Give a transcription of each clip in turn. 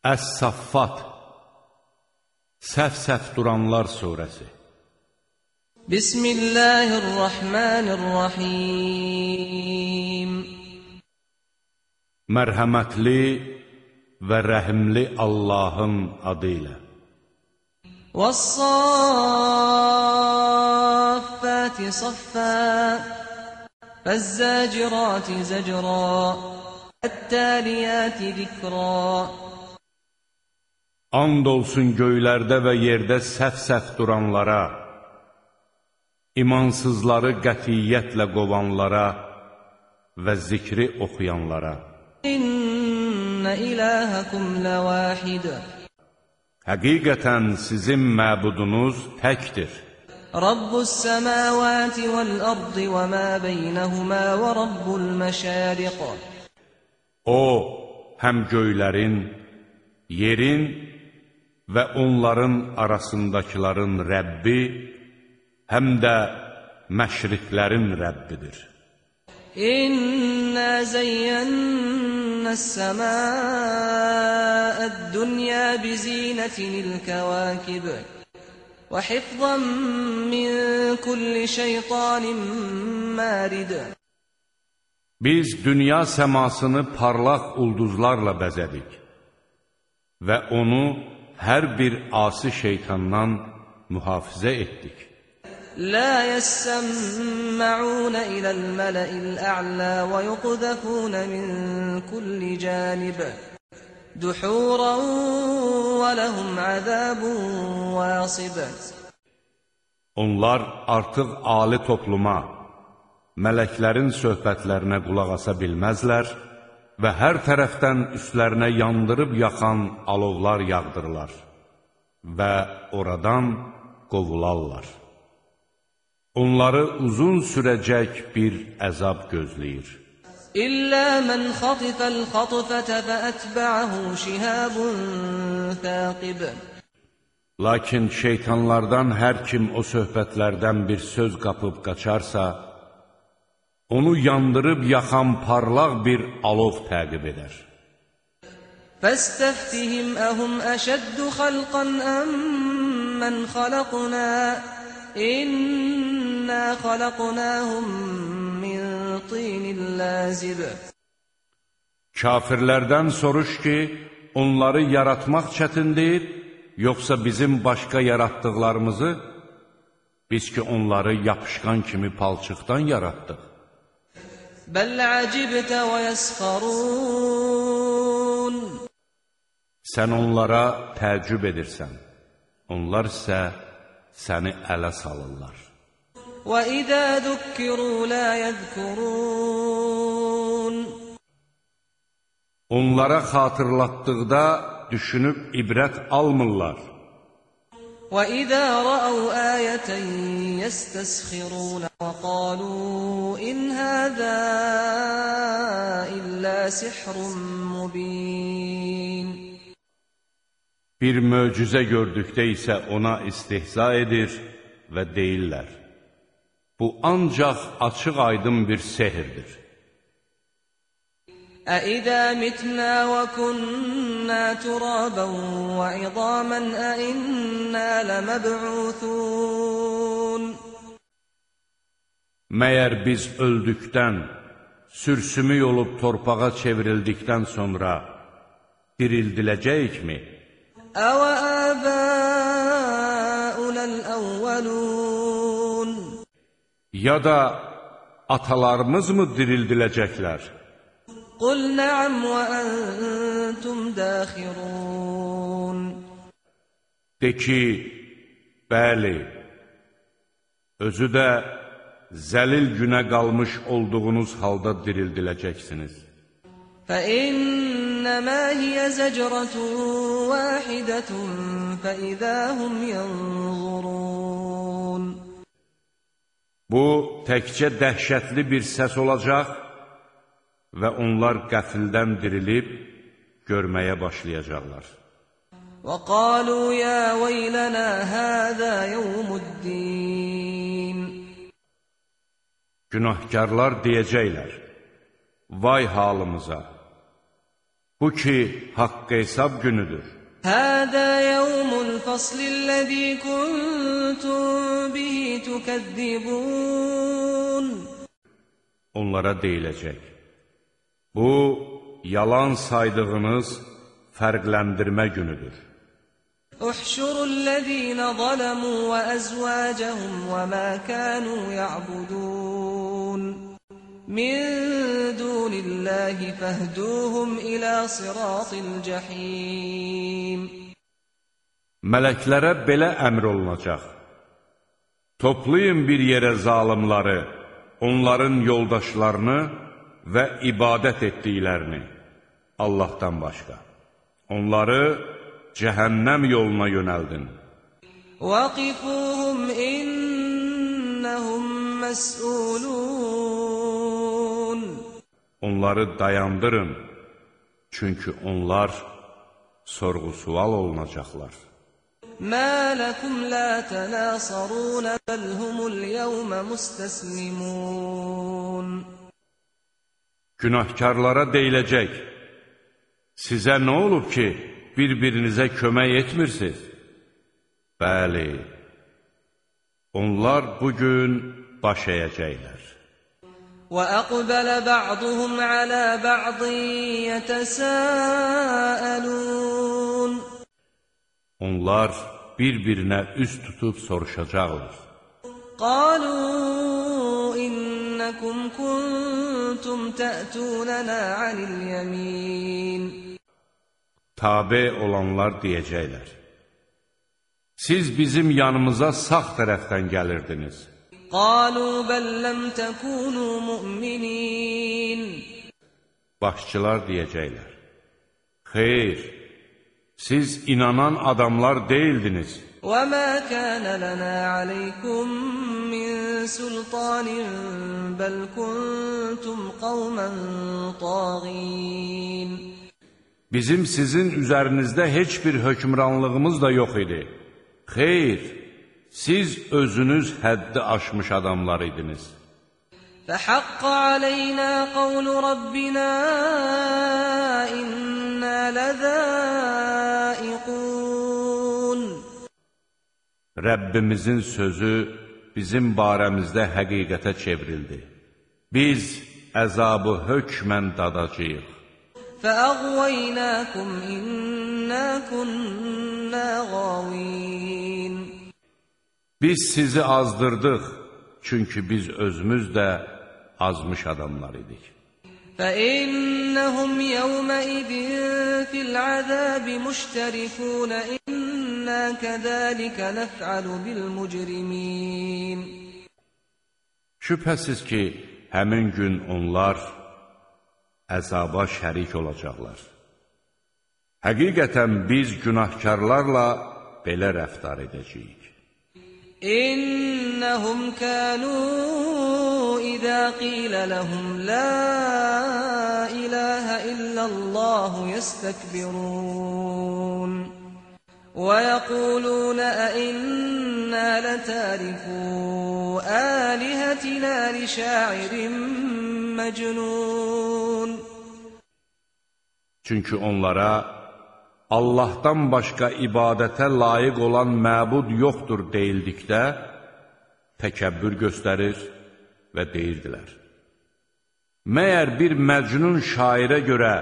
Əs-Saffat Səf-səf duranlar surəsi Bismillahirrahmanirrahim Mərhəmətli və rəhimli Allahın adı ilə وَالصَّافَّاتِ صَفًّا فَالزَّاجِرَاتِ زَجْرًا فَالتَّالِيَاتِ ذِكْرًا And olsun göylərdə və yerdə səf-səf duranlara, imansızları qətiyyətlə qovanlara və zikri oxuyanlara. İnne ilahakum levahid. Həqiqətən sizin məbudunuz təkdir. Rabbus semavati vel ardı ve ma beynehuma ve rabbul meşariq. O, həm göylərin, yerin və onların arasındakıların Rəbbi, həm də məşriqlərin Rəbbidir. İnna zeyyennə səmâəd dünya bizinətinil kəvâkib və hifzan min kulli şeytanin mərid. Biz dünya səmasını parlaq ulduzlarla bəzədik və onu hər bir asi şeytandan mühafizə etdik. Lə yəssəmmə'unə iləl mələ'il ə'lə və yuqdəfunə min kulli cənib. Duhuran və ləhum əzəbun vəsibə. Onlar artıq ali topluma, mələklərin söhbətlərinə qulaq asa bilməzlər, və hər tərəfdən üstlərinə yandırıb yaxan alovlar yağdırılar və oradan qovularlar. Onları uzun sürəcək bir əzab gözləyir. İllə mən xatifəl xatifətə və ətbəəhu şihəbun təqib. Lakin şeytanlardan hər kim o söhbətlərdən bir söz qapıb qaçarsa, onu yandırıb yaxan parlaq bir alov təqib edər. Fəstəftihim əhum əşəddu xalqan əmmən xalaqna inna xalaqnahum min tinin lazib Kafirlərdən soruş ki, onları yaratmaq çətindir, yoxsa bizim başqa yaratdıqlarımızı? Biz ki, onları yapışqan kimi palçıqdan yaratdıq. Bəl əcibtə və yəsxarun Sən onlara təəccüb edirsən, onlar isə səni ələ salırlar. Və idə dükkiru lə yədkurun Onlara xatırlatdıqda düşünüb ibrət almırlar. وإذا رأوا آية يستسخرون وقالوا إن هذا إلا سحر مبين Bir möcüzə gördükdə isə ona istehza edir və deyirlər, bu ancaq açıq aydın bir sehirdir. أإذا متنا وكنا ترابا وعظاما أإنا لمبعوثون Məyər biz öldükdən, sürsümük olub torpağa çevrildikdən sonra dirildiləcəyikmi? أوآباؤنا الأولون Ya da atalarımız mı dirildiləcəklər? قل نعم وأنتم داخرون De ki, bəli, özü də zəlil günə qalmış olduğunuz halda dirildiləcəksiniz. فإنما هي زجرة واحدة فإذا هم ينظرون Bu, təkcə dəhşətli bir səs olacaq və onlar qəfildən dirilib görməyə başlayacaqlar. وقالوا يا ويلنا هذا يوم الدين Günahkarlar deyəcəklər, vay halımıza, Bu ki, haqq hesab günüdür. هذا يوم الفصل الذي كنتم به تكذبون Onlara deyiləcək. Bu, yalan saydığınız fərqləndirmə günüdür. Uhşurullezine zalemu ve ezvacehum ve ma kanu ya'budun min dunillahi fehduhum ila siratil cahim. Mələklərə belə əmr olunacaq. Toplayın bir yerə zalimları, onların yoldaşlarını və ibadət etdiklərini Allahdan başqa. Onları cəhənnəm yoluna yönəldin. وقفوهم إنهم مسؤولون Onları dayandırın, çünki onlar sorğu-sual olunacaqlar. ما لكم لا تناصرون بل هم اليوم مستسلمون Günahkarlara deyiləcək, sizə nə olub ki, bir-birinizə kömək etmirsiniz? Bəli, onlar bugün baş əyəcəklər. وأقبل بعضهم على بعض يتساءلون Onlar bir-birinə üz tutub soruşacaqlar. قالوا İnnekum kuntum te'tunena anil yemin. Tabe olanlar diyecekler. Siz bizim yanımıza sağ tərəfdən gəlirdiniz. Qalu bel lem tekunu mu'minin. Başçılar diyecekler. Xeyr, siz inanan adamlar değildiniz. وما كان لنا عليكم من سلطان بل كنتم قوما طاغين Bizim sizin üzərinizdə heç bir hökmranlığımız da yox idi. Xeyr, siz özünüz həddi aşmış adamlar idiniz. فحق علينا قول ربنا إنا لذائقون Rəbbimizin sözü bizim barəmizdə həqiqətə çevrildi. Biz əzabı hökmən dadacağıq. فأغويناكم إنا كنا غاوين Biz sizi azdırdıq, çünki biz özümüz də azmış adamlar idik. فإنهم يومئذ في العذاب مشتركون İnna kazalika nef'alu bil mujrimin Şübhəsiz ki, həmin gün onlar əzaba şərik olacaqlar. Həqiqətən biz günahkarlarla belə rəftar edəcəyik. İnnəhum kənu idə qilə ləhum la iləhə illəllahu yəstəkbirun ويقولون أئنا لتاركو آلهتنا لشاعر مجنون Çünki onlara Allahdan başqa ibadətə layiq olan məbud yoxdur deyildikdə, təkəbbür göstərir və deyirdilər. Məyər bir məcnun şairə görə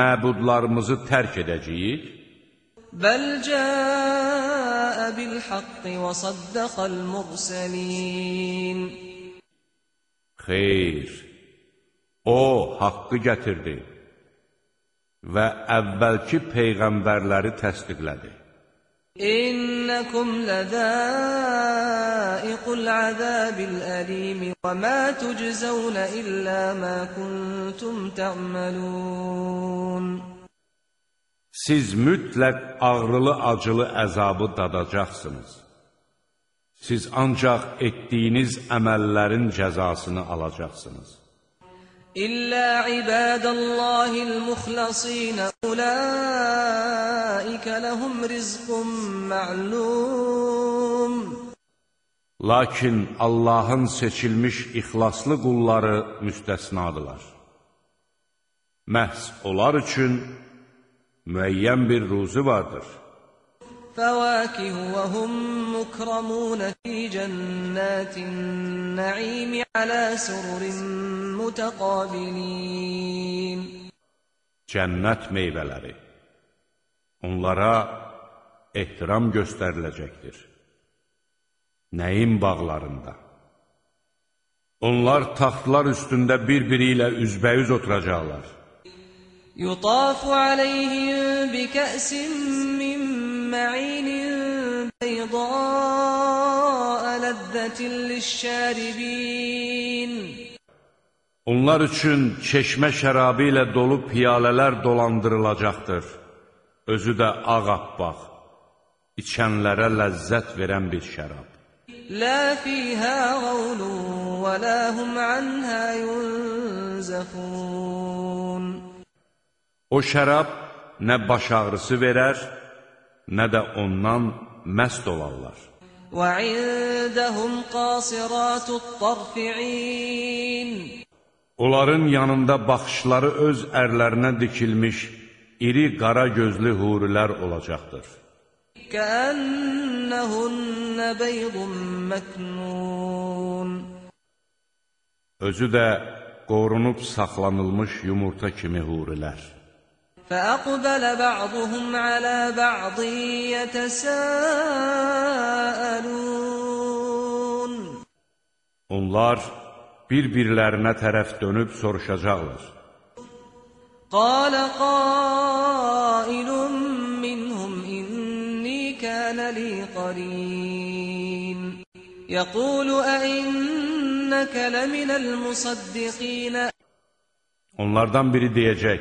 məbudlarımızı tərk edəcəyik? بل جاء بالحق وصدق المرسلين Xeyr, o haqqı gətirdi və əvvəlki peyğəmbərləri təsdiqlədi. İnnakum lazaiqul azabil alim və ma tujzauna illa ma kuntum ta'malun siz mütləq ağrılı-acılı əzabı dadacaqsınız. Siz ancaq etdiyiniz əməllərin cəzasını alacaqsınız. İllə ibadəllahil muxlasinə ulaikə ləhum rizqun ma'lum Lakin Allahın seçilmiş ixlaslı qulları müstəsnadılar. Məhz onlar üçün müəyyən bir ruzu vardır. فواكه وهم مكرمون في جنات النعيم على سرر متقابلين Cənnət meyvələri. Onlara ehtiram göstəriləcəkdir. Nəyin bağlarında? Onlar taxtlar üstündə bir-biri ilə üzbəyüz oturacaqlar. يطاف عليهم بكأس من معين بيضاء لذة للشاربين Onlar üçün çeşmə şərabı ilə dolu piyalələr dolandırılacaqdır. Özü də ağappaq, içənlərə ləzzət verən bir şərab. لا فيها غول ولا هم عنها ينزفون O şərab nə baş ağrısı verər, nə də ondan məst olarlar. وعندهم قاصرات الطرف عين Onların yanında baxışları öz ərlərinə dikilmiş iri qara gözlü hurilər olacaqdır. كأنهن بيض مكنون Özü də qorunub saxlanılmış yumurta kimi hurilər. فأقبل بعضهم على بعض يتساءلون Onlar bir-birlərinə tərəf dönüb soruşacaqlar. قال قائل منهم إني كان لي قرين يقول أئنك لمن المصدقين Onlardan biri deyəcək,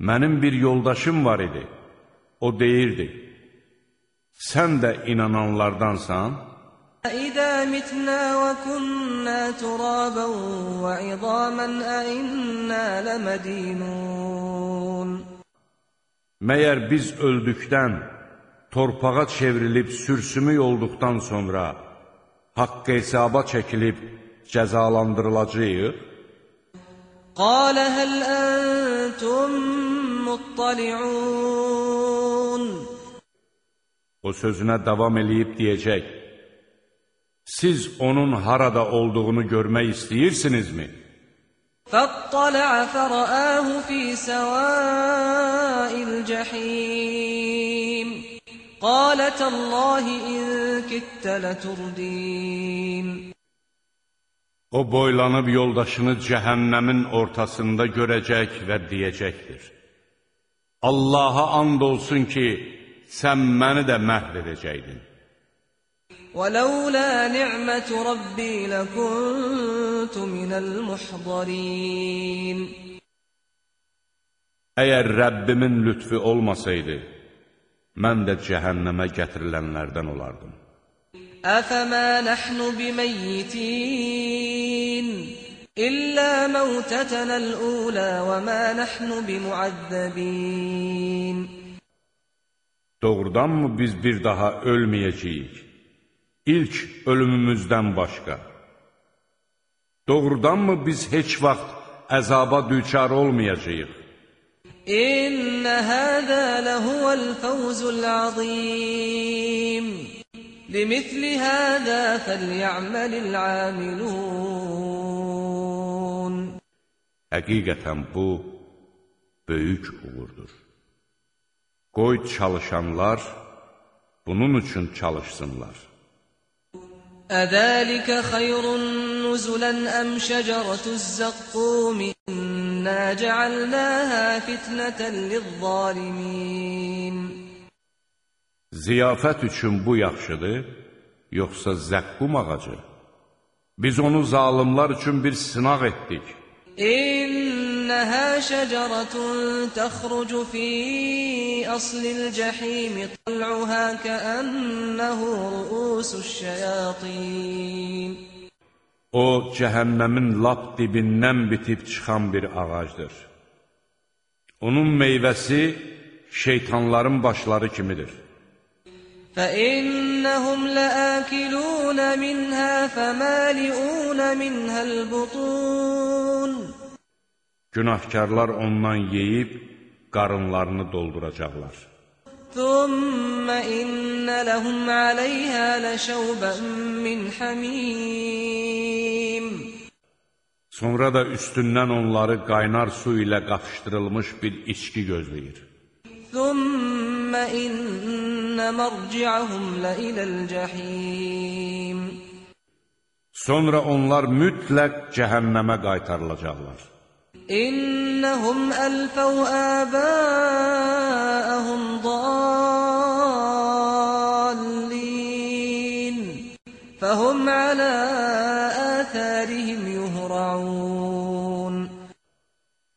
Mənim bir yoldaşım var idi. O deyirdi, sən də inananlardansan? Əidə mitnə və künnə turabən və idamən əinnə ləmədinun. Məyər biz öldükdən, torpağa çevrilib sürsümük olduqdan sonra, haqq hesaba çəkilib cəzalandırılacaq? قال هل أنتم مطلعون O sözünə davam eləyib deyəcək, Siz onun harada olduğunu görmək istəyirsinizmi? فاطلع فرآه في سواء الجحيم قال تالله إن كدت لتردين O boylanıb yoldaşını cəhənnəmin ortasında görəcək və deyəcəkdir. Allaha and olsun ki, sən məni də məhv edəcəkdin. ولولا نعمة ربي لكنت من المحضرين Əgər Rəbbimin lütfi olmasaydı, mən də cəhənnəmə gətirilənlərdən olardım. أفما نحن بميتين إلا موتتنا الأولى وما نحن بمعذبين Doğrudanmı biz bir daha ölməyəcəyik? İlk ölümümüzdən başqa. Doğrudanmı biz heç vaxt əzaba düçar olmayacağıq? إن هذا لهو الفوز العظيم لمثل هذا فليعمل العاملون Həqiqətən bu böyük uğurdur. Qoy çalışanlar bunun üçün çalışsınlar. أذلك خير نزلا أم شجرة الزقوم إنا جعلناها فتنة للظالمين Ziyafət üçün bu yaxşıdır, yoxsa zəqqum ağacı? Biz onu zalimlar üçün bir sınaq etdik. İnnəhə şəcəratun təxrucu fi əslil cəhimi təl'uhə kəənnəhu rüusuş şəyatin. O, cəhənnəmin lap dibindən bitib çıxan bir ağacdır. Onun meyvəsi şeytanların başları kimidir. فإنهم لآكلون منها فمالئون منها البطون Günahkarlar ondan yeyib, qarınlarını dolduracaqlar. ثم إن لهم عليها لشوبا من حميم Sonra da üstündən onları qaynar su ilə qatışdırılmış bir içki gözləyir. ثم إن مرجعهم لإلى الجحيم Sonra onlar mütləq cəhənnəmə qaytarılacaqlar. İnnəhum əlfəv əbəəhum dallin fəhum alə əthərihim yuhraun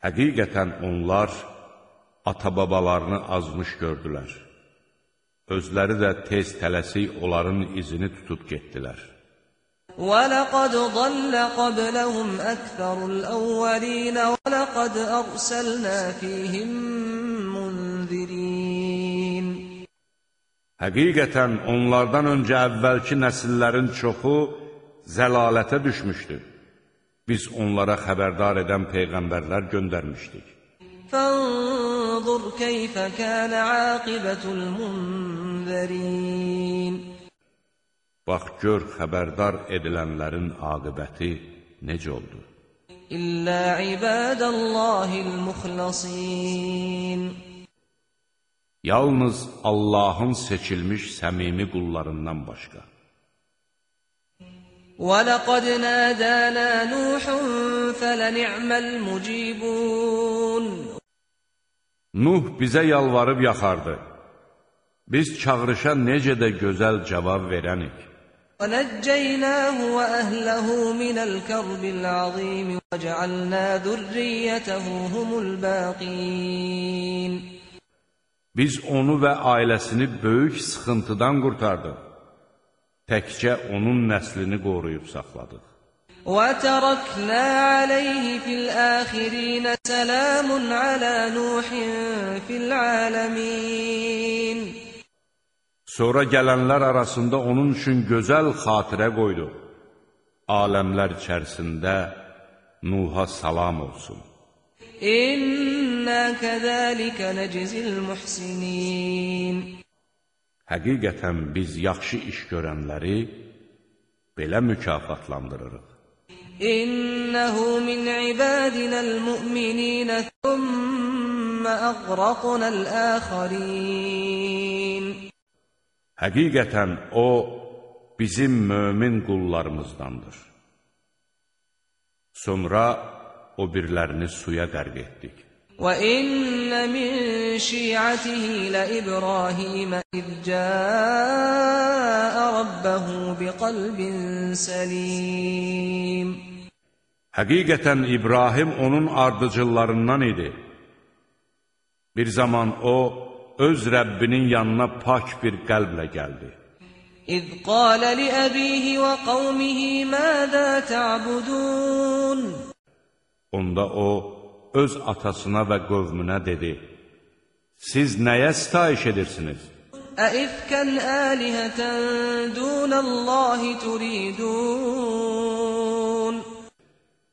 Həqiqətən onlar ata-babalarını azmış gördülər. Özləri də tez tələsik onların izini tutub getdilər. ولقد ضل قبلهم أكثر الأولين ولقد أرسلنا فيهم منذرين Həqiqətən onlardan öncə əvvəlki nəsillərin çoxu zəlalətə düşmüşdü. Biz onlara xəbərdar edən peyğəmbərlər göndərmişdik. فانظر كيف كان عاقبة المنذرين Bax gör xəbərdar edilənlərin aqibəti necə oldu. إلا عباد الله المخلصين Yalnız Allahın seçilmiş səmimi qullarından başqa. ولقد نادانا نوح فلنعم المجيبون Nuh bizə yalvarıb yaxardı. Biz çağırışa necə də gözəl cavab verənik. ونجيناه وأهله من الكرب العظيم وجعلنا ذريته هم الباقين Biz onu və ailəsini böyük sıxıntıdan qurtardıq. Təkcə onun nəslini qoruyub saxladıq. وتركنا عليه في الآخرين سلام على نوح في العالمين Sonra gələnlər arasında onun üçün gözəl xatirə qoyduq. Aləmlər içərisində Nuha salam olsun. إنا كذلك نجزي المحسنين Həqiqətən biz yaxşı iş görənləri belə mükafatlandırırıq. إنه من عبادنا المؤمنين ثم أغرقنا الآخرين Həqiqətən o bizim mömin qullarımızdandır. Sonra o birlərini suya qərq etdik. وإن من شيعته لإبراهيم إذ جاء ربه بقلب سليم Həqiqətən İbrahim onun ardıcıllarından idi. Bir zaman o, öz Rəbbinin yanına pak bir qəlblə gəldi. İz qalə li əbihi və qavmihi mədə tə'budun Onda o, öz atasına və qövmünə dedi, Siz nəyə sitayiş edirsiniz? Əifkən əlihətən dunəllahi turidun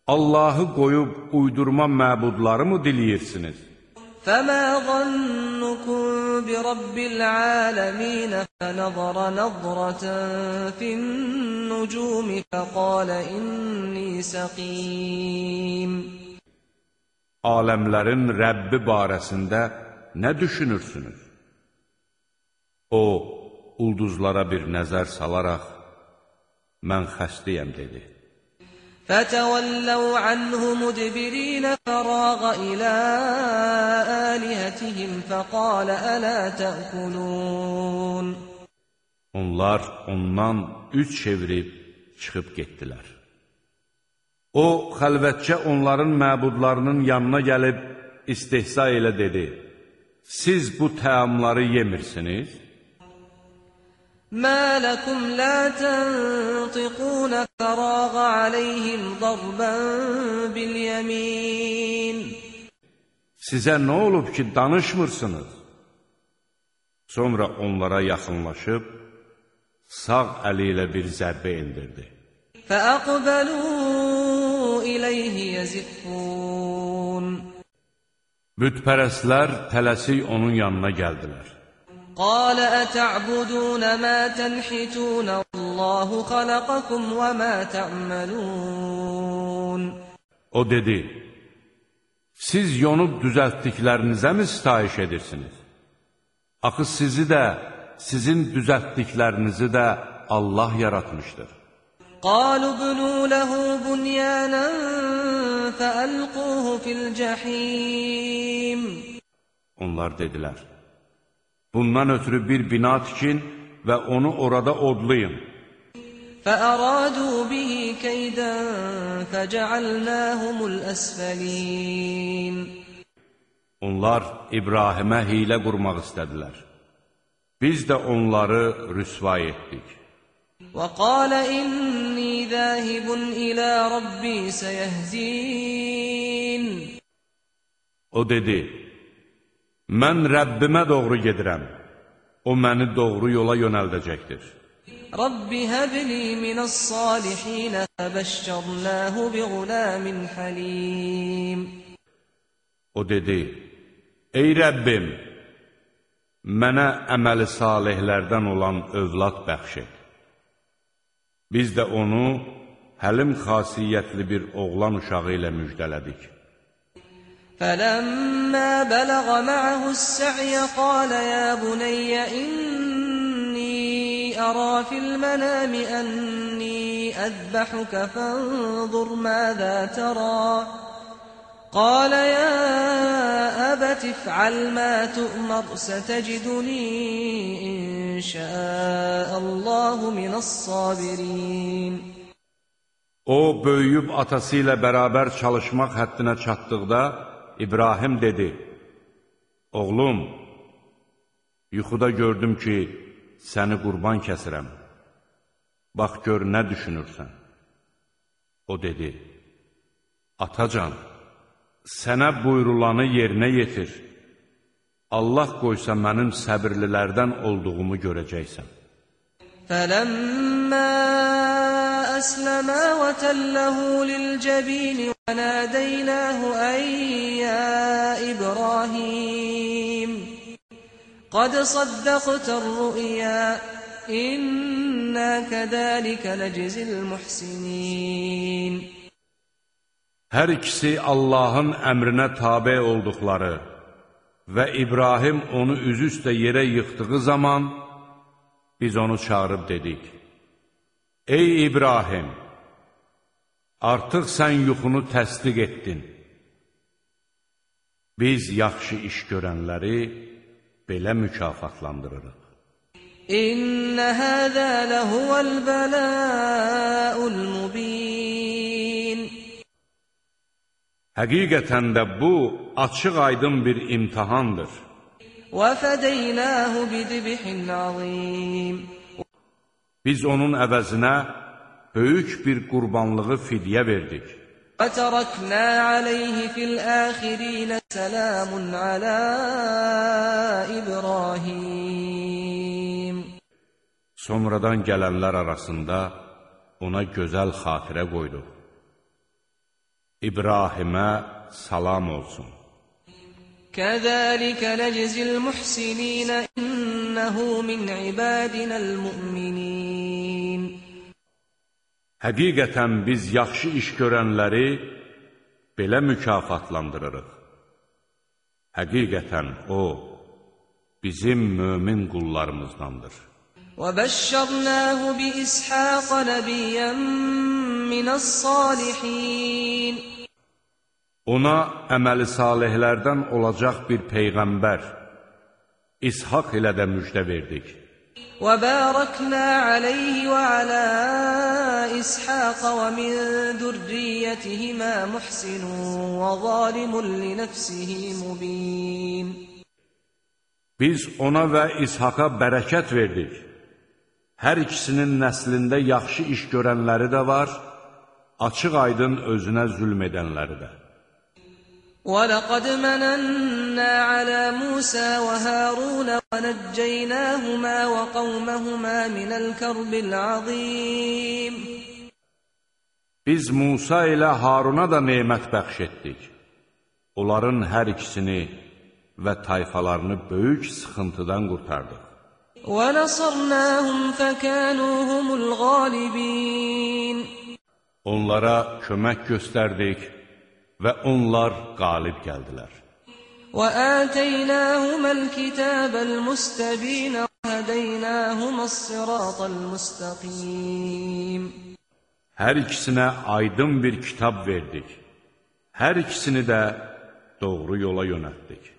Allahı qoyub uydurma məbudları mı diləyirsiniz? فما ظنكم برب العالمين فنظر نظرة في النجوم فقال إني سقيم Aləmlərin Rəbbi barəsində nə düşünürsünüz? O, ulduzlara bir nəzər salaraq, mən xəstəyəm dedi. فتولوا عنه مدبرين فراغ إلى آلهتهم فقال ألا تأكلون Onlar ondan üç çevirib çıxıb getdilər. O, xəlvətcə onların məbudlarının yanına gəlib istehza ilə dedi, Siz bu təamları yemirsiniz? ما لكم لا تنطقون فراغ عليهم ضربا باليمين Sizə nə olub ki, danışmırsınız? Sonra onlara yaxınlaşıb, sağ əli ilə bir zərbə endirdi. فأقبلوا إليه يزفون Bütpərəstlər tələsik onun yanına gəldilər. قال أتعبدون ما تنحتون والله خلقكم وما تعملون O dedi, siz yonub düzəltdiklərinizə mi sitayiş edirsiniz? Axı sizi də, sizin düzəltdiklərinizi də Allah yaratmışdır. قالوا ابنوا له بنيانا فألقوه في الجحيم Onlar dedilər, bundan ötürü bir bina tikin və onu orada odlayın. فأرادوا به كيدا فجعلناهم الأسفلين Onlar İbrahimə hilə qurmaq istədilər. Biz də onları rüsvay etdik. وقال إني ذاهب إلى ربي سيهدين O dedi, Mən Rəbbimə doğru gedirəm. O məni doğru yola yönəldəcəkdir. Rabbi həbli minəs-salihinə fəbəşşərnəhu biğulamin həlim. O dedi: Ey Rəbbim, mənə əməli salihlərdən olan övlad bəxş et. Biz də onu həlim xasiyyətli bir oğlan uşağı ilə müjdələdik. فلما بلغ معه السعي قال يا بني إني أرى في المنام أني أذبحك فانظر ماذا ترى. قال يا أبت افعل ما تؤمر ستجدني إن شاء الله من الصابرين. O, böyüyüb atası ilə bərabər çalışmaq həddinə çatdıqda, İbrahim dedi, Oğlum, yuxuda gördüm ki, səni qurban kəsirəm. Bax gör, nə düşünürsən? O dedi, Atacan, sənə buyrulanı yerinə yetir. Allah qoysa mənim səbirlilərdən olduğumu görəcəksən. Fələmmə əsləmə və təlləhu lilcəbini وناديناه أن يا إبراهيم قد صدقت الرؤيا إنا كذلك نجزي المحسنين Hər ikisi Allahın əmrinə tabe olduqları və İbrahim onu üzüstə yerə yıxdığı zaman biz onu çağırıb dedik. Ey İbrahim, artıq sən yuxunu təsdiq etdin. Biz yaxşı iş görənləri belə mükafatlandırırıq. إن هذا لهو البلاء المبين Həqiqətən də bu, açıq aydın bir imtihandır. وفديناه بذبح عظيم Biz onun əvəzinə böyük bir qurbanlığı fidyə verdik. وتركنا عليه في الآخرين سلام على إبراهيم Sonradan gələnlər arasında ona gözəl xatirə qoyduq. İbrahimə salam olsun. كذلك نجزي المحسنين إنه من عبادنا المؤمنين Həqiqətən biz yaxşı iş görənləri belə mükafatlandırırıq. Həqiqətən O, bizim mömin qullarımızdandır. وبشرناه بإسحاق نبيا من الصالحين Ona əməli salihlərdən olacaq bir peyğəmbər, İshaq ilə də müjdə verdik. وباركنا عليه وعلى إسحاق ومن ذريتهما محسن وظالم لنفسه مبين Biz ona və İshaqa bərəkət verdik. Hər ikisinin nəslində yaxşı iş görənləri də var, açıq aydın özünə zülm edənləri də. ولقد مننا على موسى وهارون ونجيناهما وقومهما من الكرب العظيم Biz Musa ilə Haruna da nemət bəxş etdik. onların hər ikisini və tayfalarını böyük sıxıntıdan qurtardıq. ونصرناهم فكانوا هم الغالبين Onlara kömək göstərdik və onlar qalib gəldilər. وآتيناهما الكتاب المستبين وهديناهما الصراط المستقيم Hər ikisinə aydın bir kitab verdik. Hər ikisini də doğru yola yönəltdik.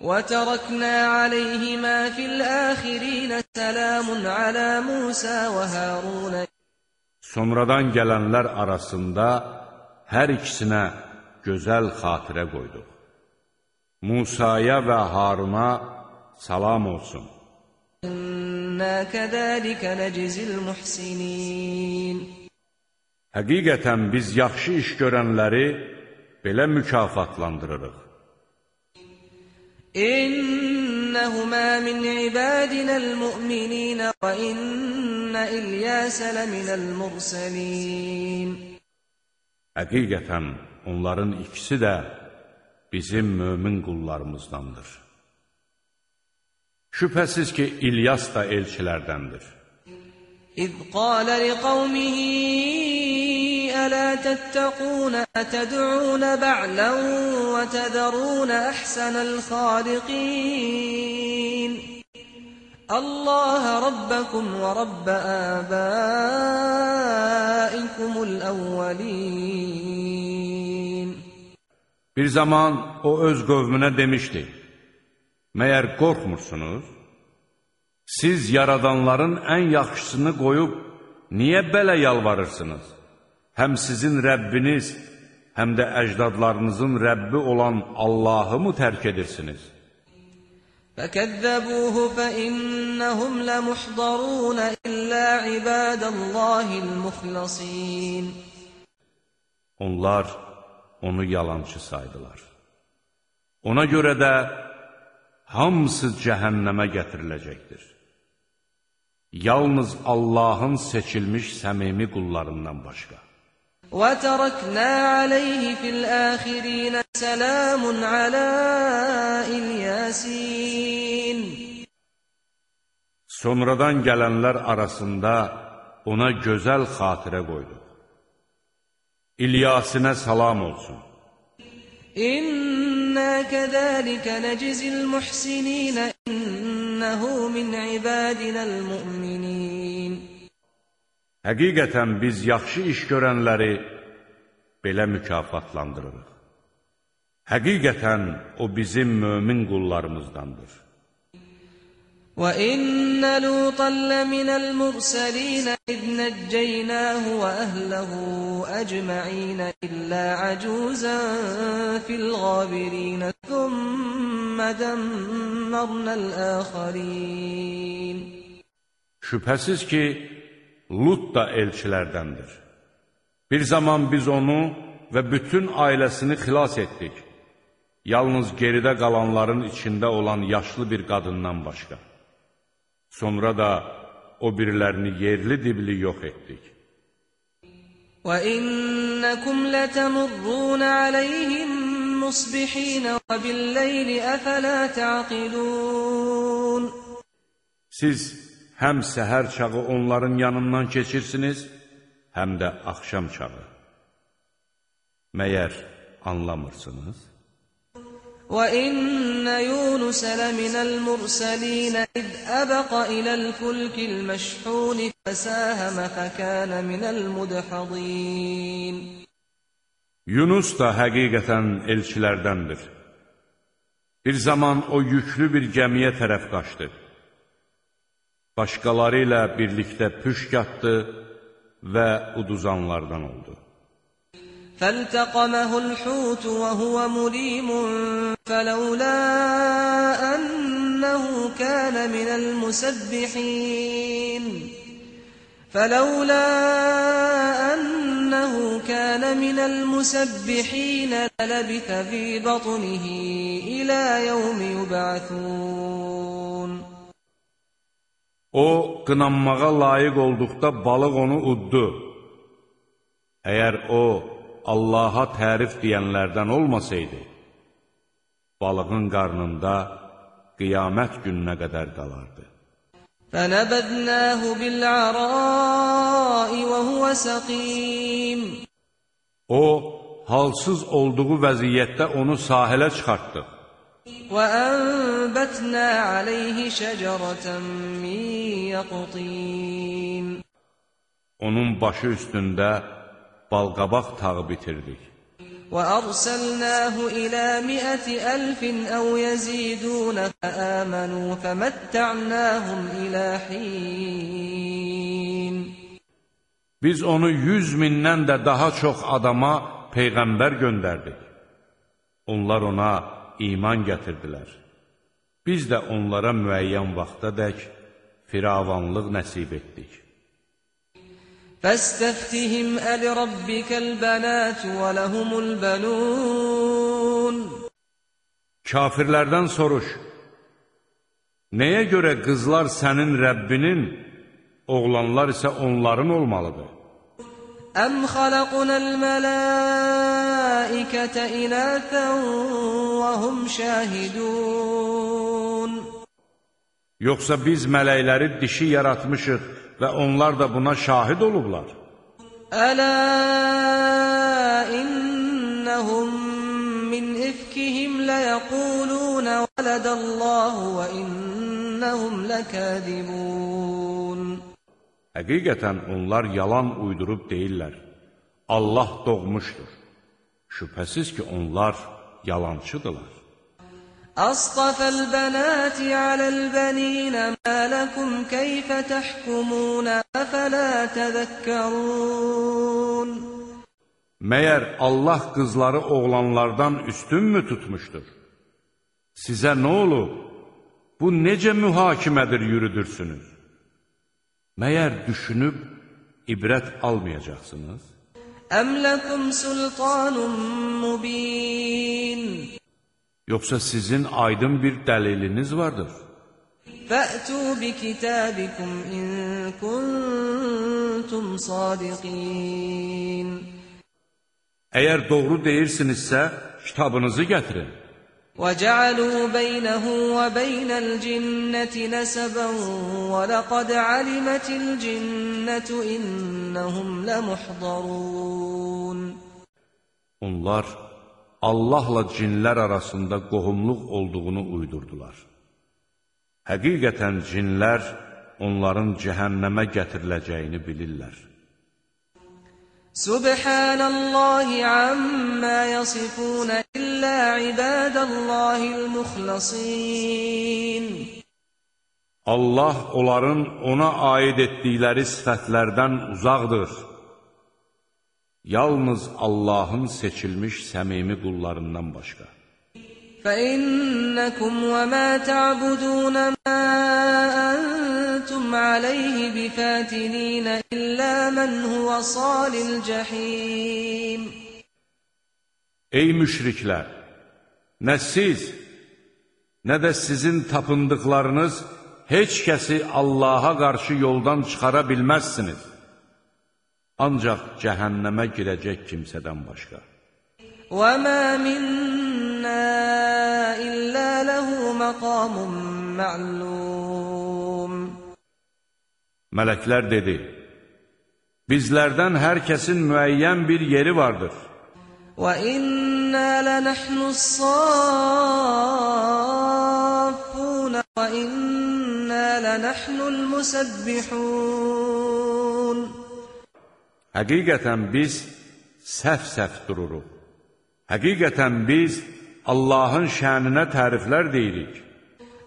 وتركنا عليهما في الآخرين سلام على موسى وهارون Sonradan gələnlər arasında hər ikisinə gözəl xatirə qoyduq. Musaya və Haruna salam olsun. İnna kəzəlikə nəcizil muhsinin. Həqiqətən biz yaxşı iş görənləri belə mükafatlandırırıq. İnnəhumə min ibadinəl müminina və innə İlyəsə ləminəl mursəlin. Həqiqətən, onların ikisi də bizim mömin qullarımızdandır. Şübhəsiz ki, İlyas da elçilərdəndir. إذ قال لقومه ألا تتقون أتدعون بعلا وتذرون أحسن الخالقين الله ربكم ورب آبائكم الأولين Bir zaman o öz qövmünə demişdi, Məyər qorxmursunuz? Siz yaradanların ən yaxşısını qoyub, niyə belə yalvarırsınız? Həm sizin Rəbbiniz, həm də əcdadlarınızın Rəbbi olan Allahı mı tərk edirsiniz? فكذبوه فإنهم لمحضرون إلا عباد الله المخلصين Onlar onu yalancı saydılar. Ona görə də hamısı cəhənnəmə gətiriləcəkdir. Yalnız Allahın seçilmiş səmimi qullarından başqa. وتركنا عليه في الآخرين سلام على الياسين Sonradan gələnlər arasında ona gözəl xatirə qoyduq. İlyasinə salam olsun. İnna kazalika najzil muhsinin innehu min ibadinal mu'minin. Həqiqətən biz yaxşı iş görənləri belə mükafatlandırırıq. Həqiqətən o bizim mömin qullarımızdandır. وإن لوطا لمن المرسلين إذ نجيناه وأهله أجمعين إلا عجوزا في الغابرين ثم دمرنا الآخرين Şübhəsiz ki, Lut da elçilərdəndir. Bir zaman biz onu və bütün ailəsini xilas etdik. Yalnız geridə qalanların içində olan yaşlı bir qadından başqa. Sonra da o birilərini yerli dibli yox etdik. وإنكم لتمرون عليهم مصبحين وبالليل أفلا تعقلون Siz həm səhər çağı onların yanından keçirsiniz, həm də axşam çağı. Məyər anlamırsınız? وإن يونس لمن المرسلين إذ أبق إلى الفلك المشحون فساهم فكان من المدحضين Yunus da həqiqətən elçilərdəndir. Bir zaman o yüklü bir gəmiyə tərəf qaçdı. Başqaları ilə birlikdə püşk atdı və uduzanlardan oldu. فالتقمه الحوت وهو مليم فلولا أنه كان من المسبحين فلولا أنه كان من المسبحين للبث في بطنه إلى يوم يبعثون O, qınanmağa layiq olduqda balıq onu uddu. Əgər o, Allaha tərif deyənlərdən olmasaydı, balığın qarnında qiyamət gününə qədər qalardı. فنبذناه بالعراء وهو سقيم O, halsız olduğu vəziyyətdə onu sahilə çıxartdı. وأنبتنا عليه شجرة من يقطين Onun başı üstündə balqabaq tağı bitirdik. وأرسلناه إلى مئة ألف أو يزيدون فآمنوا فمتعناهم إلى حين Biz onu yüz mindən də daha çox adama Peyğəmbər göndərdik. Onlar ona iman gətirdilər. Biz də onlara müəyyən vaxta dək firavanlıq nəsib etdik. فاستفتهم ألربك البنات ولهم البنون Kafirlərdən soruş, nəyə görə qızlar sənin Rəbbinin, oğlanlar isə onların olmalıdır? أم خلقنا الملائكة إناثا وهم شاهدون Yoxsa biz mələkləri dişi yaratmışıq və onlar da buna şahid olublar. Ələ innəhum min ifkihim ləyəqulunə vələdəllahu və innəhum ləkədibun. Həqiqətən onlar yalan uydurub deyirlər, Allah doğmuşdur. Şübhəsiz ki, onlar yalancıdırlar. أصطفى البنات على البنين ما لكم كيف تحكمون أفلا تذكرون Məyər Allah qızları oğlanlardan üstünmü tutmuşdur? Sizə nə olub? Bu necə mühakimədir yürüdürsünüz? Məyər düşünüb ibrət almayacaqsınız? أم لكم سلطان مبين Yoxsa sizin aydın bir dəliliniz vardır? فأتوا بكتابكم إن كنتم صادقين Əgər doğru deyirsinizsə, kitabınızı gətirin. وجعلوا بينه وبين الجنة نسبا ولقد علمت الجنة إنهم لمحضرون Onlar Allahla cinlər arasında qohumluq olduğunu uydurdular. Həqiqətən cinlər onların cəhənnəmə gətiriləcəyini bilirlər. Subhanallahi amma yasifun illa ibadallahil muhlasin Allah onların ona aid etdikləri sifətlərdən uzaqdır Yalnız Allahın seçilmiş səmimi qullarından başqa. فإنكم وما تعبدون ما أنتم عليه بفاتنين إلا من هو صال الجحيم Ey müşriklər! Nə siz, nə də sizin tapındıqlarınız heç kəsi Allaha qarşı yoldan çıxara bilməzsiniz. Ancaq cəhənnəmə girəcək kimsədən başqa. وما منا إلا له مقام معلوم Mələklər dedi, Bizlərdən hər kəsin müəyyən bir yeri vardır. وإنا لنحن الصافون وإنا لنحن المسبحون Həqiqətən biz səhv-səhv dururuq. Həqiqətən biz Allahın şəninə təriflər deyirik.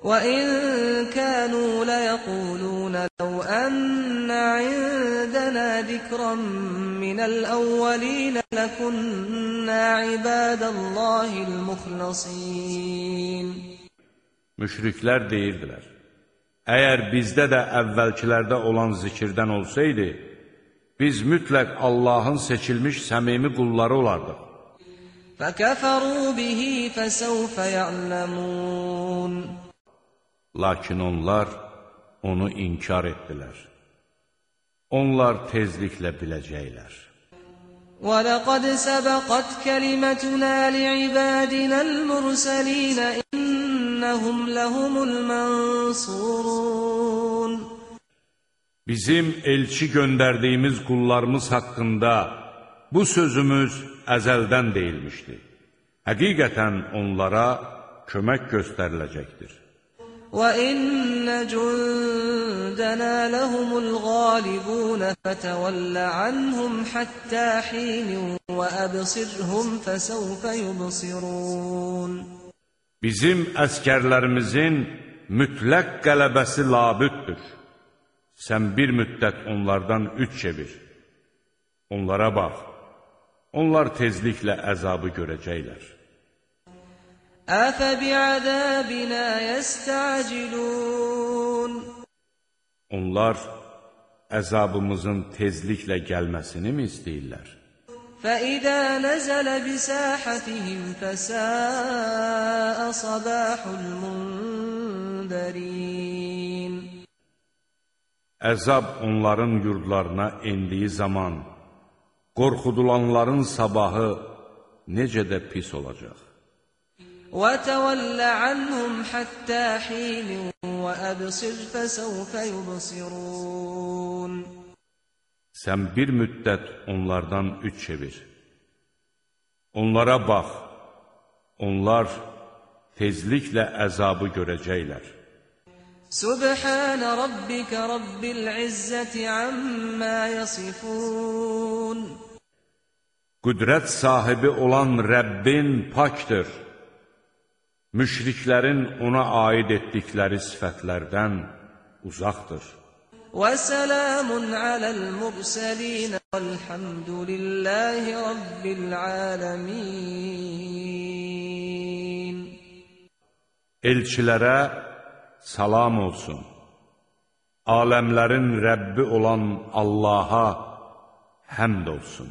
وإن كانوا ليقولون لو أن عندنا ذكرا من الأولين لكنا عباد الله المخلصين Müşriklər deyirdilər, əgər bizdə də əvvəlkilərdə olan zikirdən olsaydı, biz mütləq Allahın seçilmiş səmimi qulları olardıq. فكفروا به فسوف يعلمون Lakin onlar onu inkar etdilər. Onlar tezliklə biləcəklər. ولقد سبقت كلمتنا لعبادنا المرسلين إنهم لهم المنصورون Bizim elçi göndərdiyimiz qullarımız haqqında bu sözümüz əzəldən deyilmişdi. Həqiqətən onlara kömək göstəriləcəkdir. وَإِنَّ جُندَنَا لَهُمُ الْغَالِبُونَ فَتَوَلَّ عَنْهُمْ حَتَّى حِينٍ وَأَبْصِرْهُمْ فَسَوْفَ يُبْصِرُونَ Bizim əskərlərimizin mütləq qələbəsi labüddür. Sən bir müddət onlardan üç çevir. Onlara bax, onlar tezliklə əzabı görəcəklər. أَفَبِعَذَابِنَا يَسْتَعْجِلُونَ Onlar əzabımızın tezliklə gəlməsini mi istəyirlər? فَإِذَا نَزَلَ بِسَاحَتِهِمْ فَسَاءَ صَبَاحُ الْمُنذَرِينَ Əzab onların yurdlarına endiyi zaman, qorxudulanların sabahı necə də pis olacaq. وَتَوَلَّ عَنْهُمْ حَتَّى حِينٍ وَأَبْصِرْ فَسَوْفَ يُبْصِرُونَ Sən bir müddət onlardan üç çevir. Onlara bax, onlar tezliklə əzabı görəcəklər. سبحان ربك رب العزة عما يصفون Qüdrət sahibi olan Rəbbin pakdır. Müşriklərin ona aid etdikləri sifətlərdən uzaqdır. وسلام على المرسلين والحمد لله رب العالمين Elçilərə salam olsun. Aləmlərin Rəbbi olan Allaha həmd olsun.